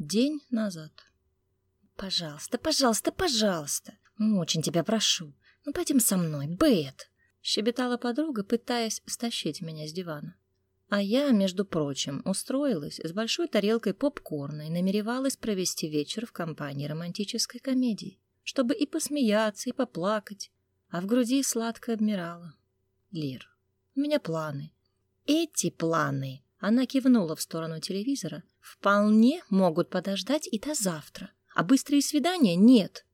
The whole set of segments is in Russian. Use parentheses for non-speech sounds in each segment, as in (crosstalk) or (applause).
День назад. «Пожалуйста, пожалуйста, пожалуйста! Очень тебя прошу. Ну, пойдем со мной, Бет!» Щебетала подруга, пытаясь стащить меня с дивана. А я, между прочим, устроилась с большой тарелкой попкорна и намеревалась провести вечер в компании романтической комедии, чтобы и посмеяться, и поплакать, а в груди сладко обмирала. Лир, у меня планы. Эти планы, она кивнула в сторону телевизора, вполне могут подождать и до завтра, а быстрые свидания нет.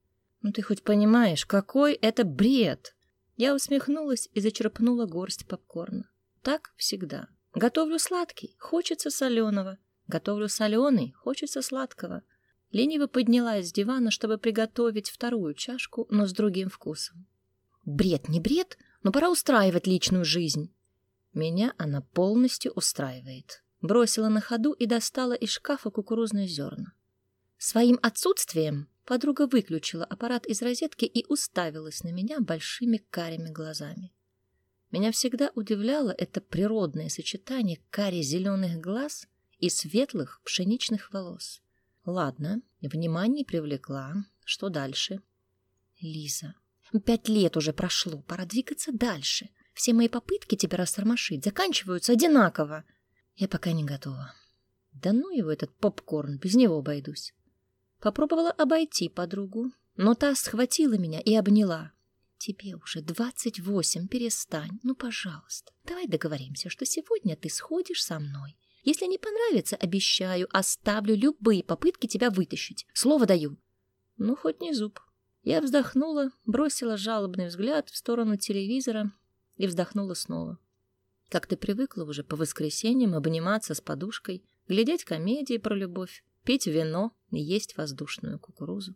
Ну ты хоть понимаешь, какой это бред? Я усмехнулась и зачерпнула горсть попкорна. Так всегда. Готовлю сладкий, хочется соленого. Готовлю соленый, хочется сладкого. Лениво поднялась с дивана, чтобы приготовить вторую чашку, но с другим вкусом. Бред не бред, но пора устраивать личную жизнь. Меня она полностью устраивает. Бросила на ходу и достала из шкафа кукурузные зерна. Своим отсутствием подруга выключила аппарат из розетки и уставилась на меня большими карими глазами. Меня всегда удивляло это природное сочетание кари зеленых глаз и светлых пшеничных волос. Ладно, внимание привлекла. Что дальше? Лиза, пять лет уже прошло, пора двигаться дальше. Все мои попытки тебя растормошить заканчиваются одинаково. Я пока не готова. Да ну его этот попкорн, без него обойдусь. Попробовала обойти подругу, но та схватила меня и обняла. Тебе уже двадцать восемь, перестань, ну, пожалуйста. Давай договоримся, что сегодня ты сходишь со мной. Если не понравится, обещаю, оставлю любые попытки тебя вытащить. Слово даю. Ну, хоть не зуб. Я вздохнула, бросила жалобный взгляд в сторону телевизора и вздохнула снова. Как ты привыкла уже по воскресеньям обниматься с подушкой, глядеть комедии про любовь, пить вино и есть воздушную кукурузу.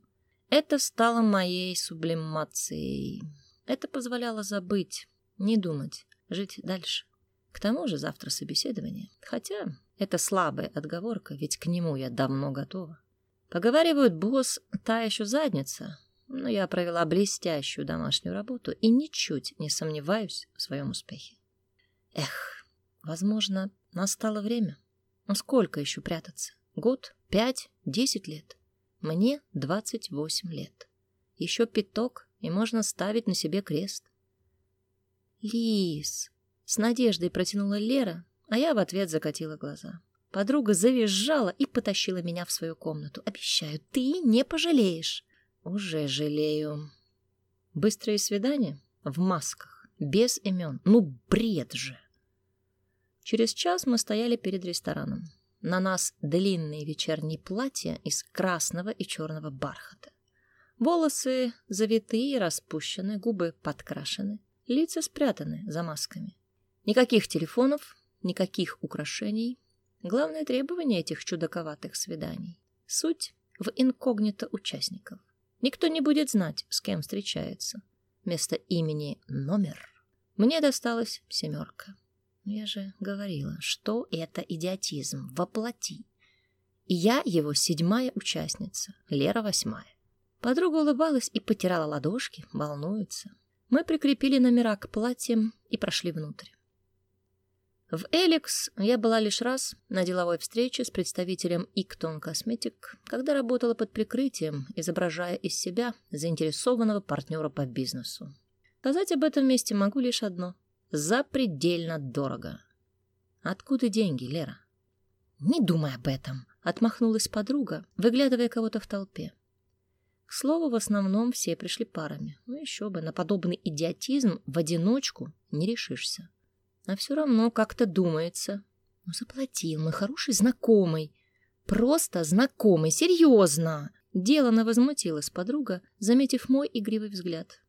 Это стало моей сублимацией. Это позволяло забыть, не думать, жить дальше. К тому же завтра собеседование. Хотя это слабая отговорка, ведь к нему я давно готова. Поговаривают, босс та еще задница, но я провела блестящую домашнюю работу и ничуть не сомневаюсь в своем успехе. Эх, возможно, настало время. Но сколько еще прятаться? Год? Пять? Десять лет? Мне 28 лет. Еще пяток, и можно ставить на себе крест. Лис! С надеждой протянула Лера, а я в ответ закатила глаза. Подруга завизжала и потащила меня в свою комнату. Обещаю, ты не пожалеешь. Уже жалею. Быстрые свидания? В масках, без имен. Ну, бред же! Через час мы стояли перед рестораном. На нас длинные вечерние платья из красного и черного бархата. Волосы завитые и распущены, губы подкрашены, лица спрятаны за масками. Никаких телефонов, никаких украшений. Главное требование этих чудаковатых свиданий. Суть в инкогнито участников. Никто не будет знать, с кем встречается. Вместо имени номер мне досталась семерка. Я же говорила, что это идиотизм, воплоти. И я его седьмая участница, Лера восьмая. Подруга улыбалась и потирала ладошки, волнуется. Мы прикрепили номера к платьям и прошли внутрь. В Эликс я была лишь раз на деловой встрече с представителем Иктон Косметик, когда работала под прикрытием, изображая из себя заинтересованного партнера по бизнесу. Сказать об этом месте могу лишь одно запредельно дорого. Откуда деньги, Лера? Не думай об этом, отмахнулась подруга, выглядывая кого-то в толпе. К слову, в основном все пришли парами. Ну еще бы, на подобный идиотизм в одиночку не решишься. А все равно как-то думается. Ну, заплатил мой хороший знакомый. Просто знакомый, серьезно. Делано возмутилась подруга, заметив мой игривый взгляд.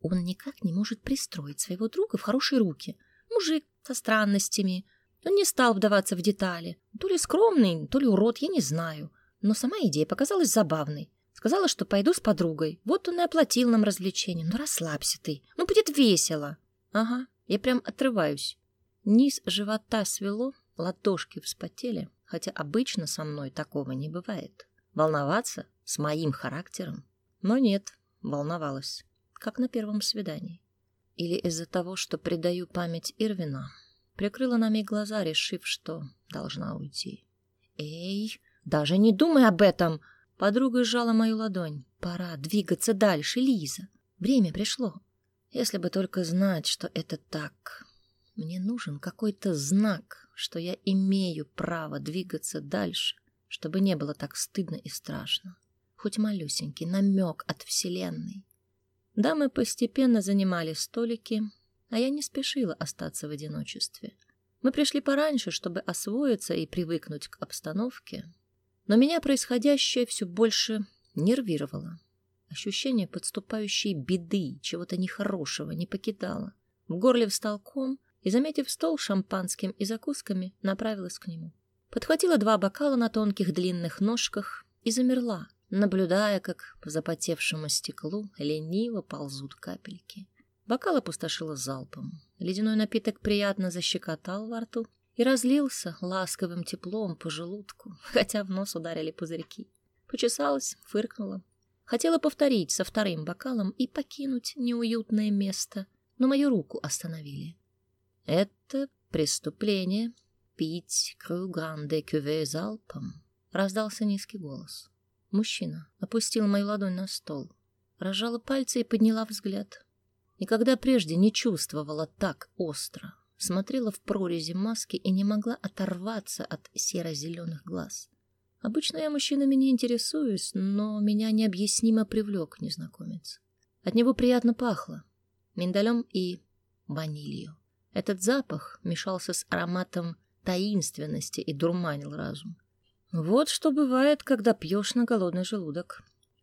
Он никак не может пристроить своего друга в хорошие руки. Мужик со странностями. Он не стал вдаваться в детали. То ли скромный, то ли урод, я не знаю. Но сама идея показалась забавной. Сказала, что пойду с подругой. Вот он и оплатил нам развлечение. Ну, расслабься ты. Ну, будет весело. Ага, я прям отрываюсь. Низ живота свело, ладошки вспотели, хотя обычно со мной такого не бывает. Волноваться с моим характером? Но нет, волновалась как на первом свидании. Или из-за того, что предаю память Ирвина, прикрыла нами глаза, решив, что должна уйти. «Эй, Даже не думай об этом!» Подруга сжала мою ладонь. «Пора двигаться дальше, Лиза. Время пришло. Если бы только знать, что это так. Мне нужен какой-то знак, что я имею право двигаться дальше, чтобы не было так стыдно и страшно. Хоть малюсенький намек от Вселенной. Дамы постепенно занимали столики, а я не спешила остаться в одиночестве. Мы пришли пораньше, чтобы освоиться и привыкнуть к обстановке, но меня происходящее все больше нервировало. Ощущение подступающей беды, чего-то нехорошего, не покидало. В горле встал ком, и, заметив стол шампанским и закусками, направилась к нему. Подхватила два бокала на тонких длинных ножках и замерла, наблюдая, как по запотевшему стеклу лениво ползут капельки. Бокал опустошила залпом. Ледяной напиток приятно защекотал во рту и разлился ласковым теплом по желудку, (laughs) хотя в нос ударили пузырьки. Почесалась, фыркнула. Хотела повторить со вторым бокалом и покинуть неуютное место, но мою руку остановили. «Это преступление — пить крю гранде кюве залпом», — раздался низкий голос. Мужчина опустил мою ладонь на стол, разжала пальцы и подняла взгляд. Никогда прежде не чувствовала так остро. Смотрела в прорези маски и не могла оторваться от серо-зеленых глаз. Обычно я мужчинами не интересуюсь, но меня необъяснимо привлек незнакомец. От него приятно пахло миндалем и ванилью. Этот запах мешался с ароматом таинственности и дурманил разум. Вот что бывает, когда пьешь на голодный желудок.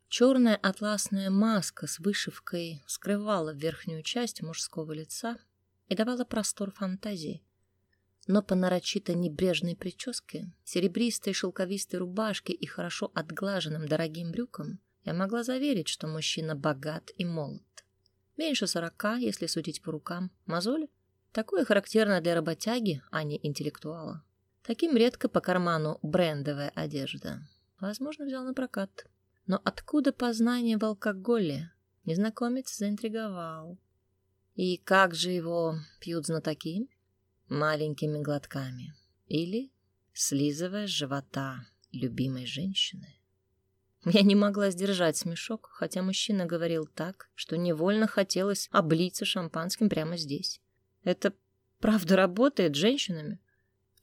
Черная атласная маска с вышивкой скрывала верхнюю часть мужского лица и давала простор фантазии. Но по нарочито небрежной прическе, серебристой шелковистой рубашке и хорошо отглаженным дорогим брюкам я могла заверить, что мужчина богат и молод. Меньше сорока, если судить по рукам. Мозоли? Такое характерно для работяги, а не интеллектуала. Таким редко по карману брендовая одежда. Возможно, взял на прокат. Но откуда познание в алкоголе? Незнакомец заинтриговал. И как же его пьют знатоки? Маленькими глотками. Или слизывая живота любимой женщины. Я не могла сдержать смешок, хотя мужчина говорил так, что невольно хотелось облиться шампанским прямо здесь. Это правда работает женщинами?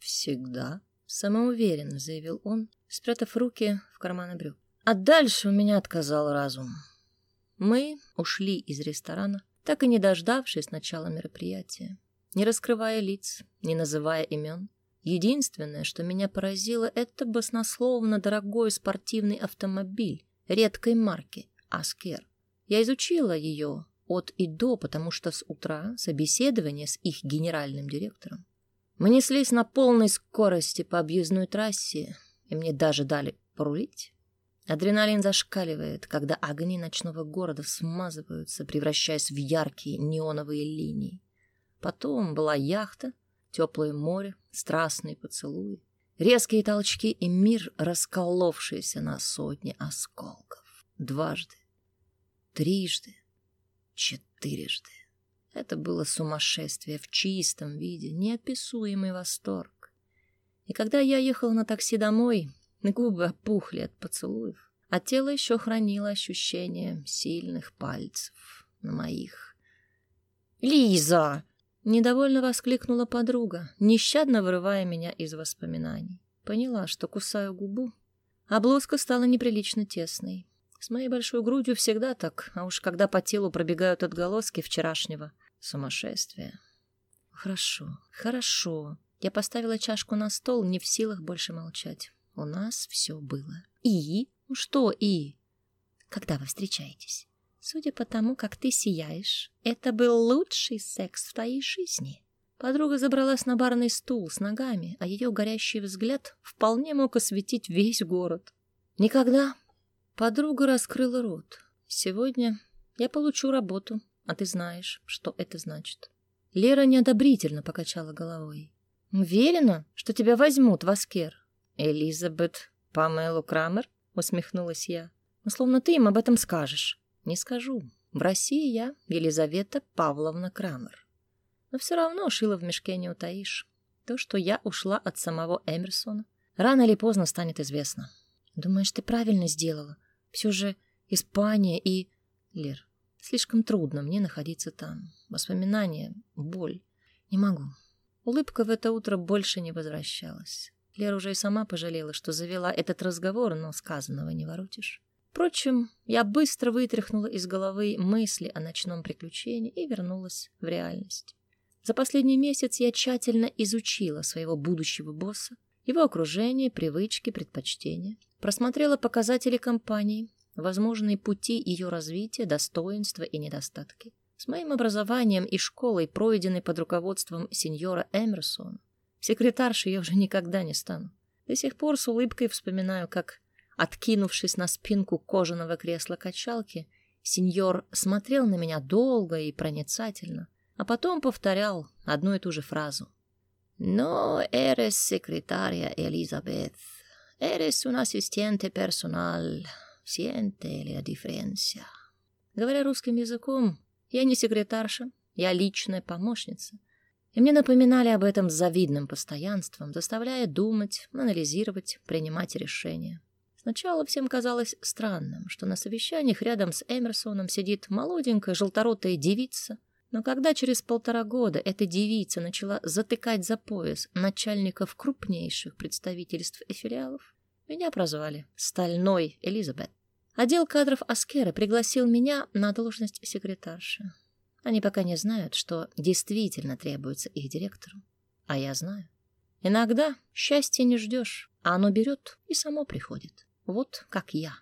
Всегда. Самоуверенно заявил он, спрятав руки в карманы брюк. А дальше у меня отказал разум. Мы ушли из ресторана, так и не дождавшись начала мероприятия, не раскрывая лиц, не называя имен. Единственное, что меня поразило, это баснословно дорогой спортивный автомобиль редкой марки «Аскер». Я изучила ее от и до, потому что с утра собеседование с их генеральным директором. Мы неслись на полной скорости по объездной трассе, и мне даже дали порулить. Адреналин зашкаливает, когда огни ночного города смазываются, превращаясь в яркие неоновые линии. Потом была яхта, теплое море, страстные поцелуи, резкие толчки и мир, расколовшийся на сотни осколков. Дважды, трижды, четырежды. Это было сумасшествие в чистом виде, неописуемый восторг. И когда я ехала на такси домой, губы опухли от поцелуев, а тело еще хранило ощущение сильных пальцев на моих. «Лиза!» — недовольно воскликнула подруга, нещадно вырывая меня из воспоминаний. Поняла, что кусаю губу, а блузка стала неприлично тесной. С моей большой грудью всегда так, а уж когда по телу пробегают отголоски вчерашнего сумасшествия. Хорошо, хорошо. Я поставила чашку на стол, не в силах больше молчать. У нас все было. И? Ну что и? Когда вы встречаетесь? Судя по тому, как ты сияешь, это был лучший секс в твоей жизни. Подруга забралась на барный стул с ногами, а ее горящий взгляд вполне мог осветить весь город. Никогда Подруга раскрыла рот. «Сегодня я получу работу, а ты знаешь, что это значит». Лера неодобрительно покачала головой. «Уверена, что тебя возьмут в Аскер?» «Элизабет Памелу Крамер?» — усмехнулась я. «Ну, словно ты им об этом скажешь». «Не скажу. В России я Елизавета Павловна Крамер. Но все равно шила в мешке не утаишь. То, что я ушла от самого Эмерсона, Рано или поздно станет известно. Думаешь, ты правильно сделала? Все же Испания и... Лер, слишком трудно мне находиться там. Воспоминания, боль. Не могу. Улыбка в это утро больше не возвращалась. Лера уже и сама пожалела, что завела этот разговор, но сказанного не воротишь. Впрочем, я быстро вытряхнула из головы мысли о ночном приключении и вернулась в реальность. За последний месяц я тщательно изучила своего будущего босса, его окружение, привычки, предпочтения, просмотрела показатели компании, возможные пути ее развития, достоинства и недостатки. С моим образованием и школой, пройденной под руководством сеньора Эмерсона, секретаршей я уже никогда не стану. До сих пор с улыбкой вспоминаю, как, откинувшись на спинку кожаного кресла качалки, сеньор смотрел на меня долго и проницательно, а потом повторял одну и ту же фразу. «Но eres secretaria, Elizabeth. Eres un asistente personal. Siente la diferencia». Говоря русским языком, я не секретарша, я личная помощница. И мне напоминали об этом с завидным постоянством, заставляя думать, анализировать, принимать решения. Сначала всем казалось странным, что на совещаниях рядом с Эмерсоном сидит молоденькая желторотая девица, но когда через полтора года эта девица начала затыкать за пояс начальников крупнейших представительств и филиалов, меня прозвали «Стальной Элизабет». Отдел кадров Аскера пригласил меня на должность секретарши. Они пока не знают, что действительно требуется их директору. А я знаю. Иногда счастья не ждешь, а оно берет и само приходит. Вот как я.